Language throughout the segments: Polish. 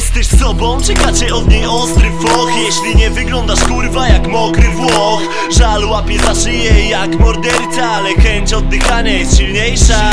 sobą czekacie od niej ostry foch. Jeśli nie wyglądasz kurwa jak mokry Włoch. Żal łapie za szyję jak morderca Ale chęć oddychania jest silniejsza.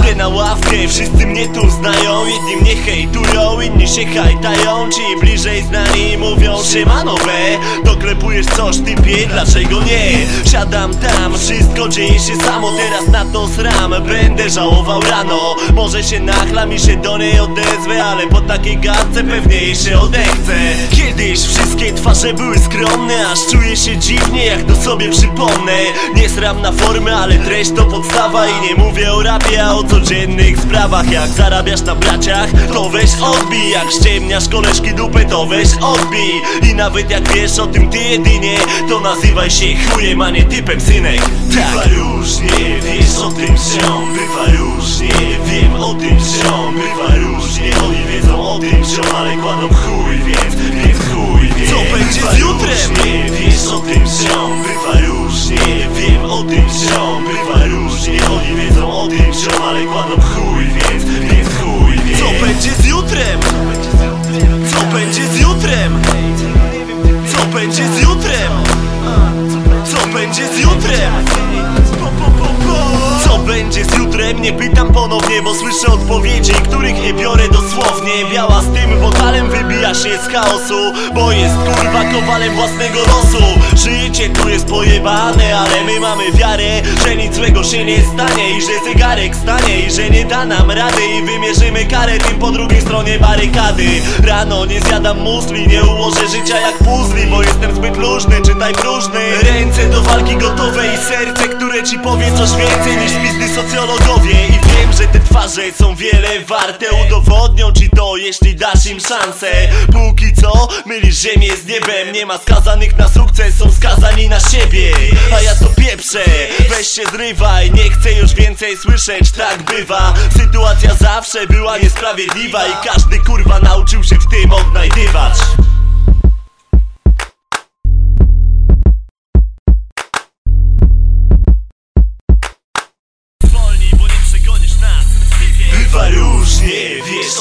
Idę na ławkę, wszyscy mnie tu znają. Jedni mnie hejtują, inni się hajtają Ci bliżej znani mówią siemano we Doklepujesz coś typie, dlaczego nie? Siadam tam, wszystko dzieje się samo Teraz na to sram, będę żałował rano Może się nachlam i się do niej odezwę Ale po takiej gadce pewnie się odechcę. Kiedyś wszystkie twarze były skromne Aż czuję się dziwnie jak to sobie przypomnę. Nie sram na formę, ale treść to podstawa I nie mówię o rapie, a o codziennych sprawach. Jak zarabiasz na braciach, to weź odbij Jak ściemniasz koleżki dupę, to weź odbij I nawet jak wiesz o tym ty jedynie To nazywaj się chujem, a nie typem synek tak. Bywa różnie, wiesz o tym ziom Bywa różnie, wiem o tym ziom Bywa różnie, oni wiedzą o tym ziom Ale kładą chuj, więc, więc chuj, więc Co będzie z jutrem? Różnie, wiesz o tym ziom Bywa różnie, wiem o tym ziom Bywa różnie, oni wiedzą o tym ziom Ale kładą chuj, więc, więc chuj, więc Co będzie z jutrem? Co będzie z jutrem? Co będzie z jutrem? Co będzie z jutrem? Będzie z jutrem? Nie pytam ponownie, bo słyszę odpowiedzi, których nie biorę dosłownie. Biała z tym wokalem wybija się z chaosu Bo jest kurwa kowalem własnego losu. Życie tu jest pojebane, ale my mamy wiarę Że nic złego się nie stanie i że zegarek stanie I że nie da nam rady i wymierzymy karę tym po drugiej stronie barykady. Rano nie zjadam musli, nie ułożę życia jak puzli Bo jestem zbyt luźny, czytaj próżny. Ręce do walki gotowe i serce, które ci powie coś więcej niż pizdy I wiem, że te twarze są wiele warte. Udowodnią ci to, jeśli dasz im szansę. Póki co, mylisz ziemię z niebem. Nie ma skazanych na sukces, są skazani na siebie. A ja to pieprzę, weź się zrywaj Nie chcę już więcej słyszeć, tak bywa. Sytuacja zawsze była niesprawiedliwa I każdy kurwa nauczył się w tym odnajdywać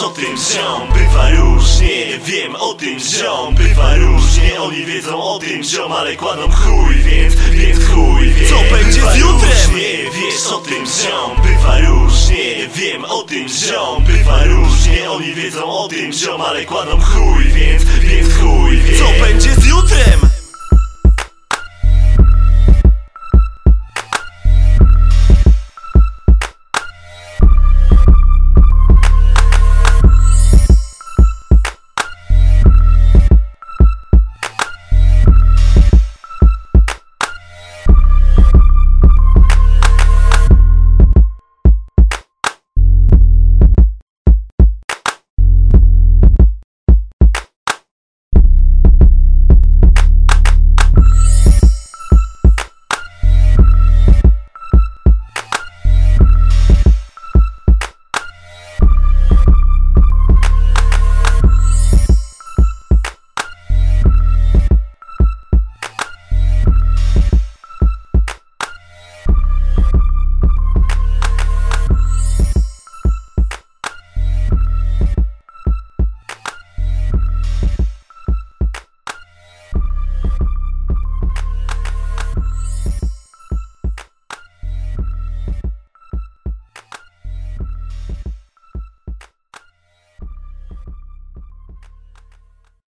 o tym ziom Bywa różnie, wiem o tym ziom Bywa różnie, oni wiedzą o tym ziom Ale kładą chuj, więc, więc chuj, więc Co będzie z jutrem? Różnie, wiesz o tym ziom Bywa różnie, wiem o tym ziom Bywa różnie, oni wiedzą o tym ziom Ale kładą chuj, więc, więc chuj, więc Co będzie z jutrem?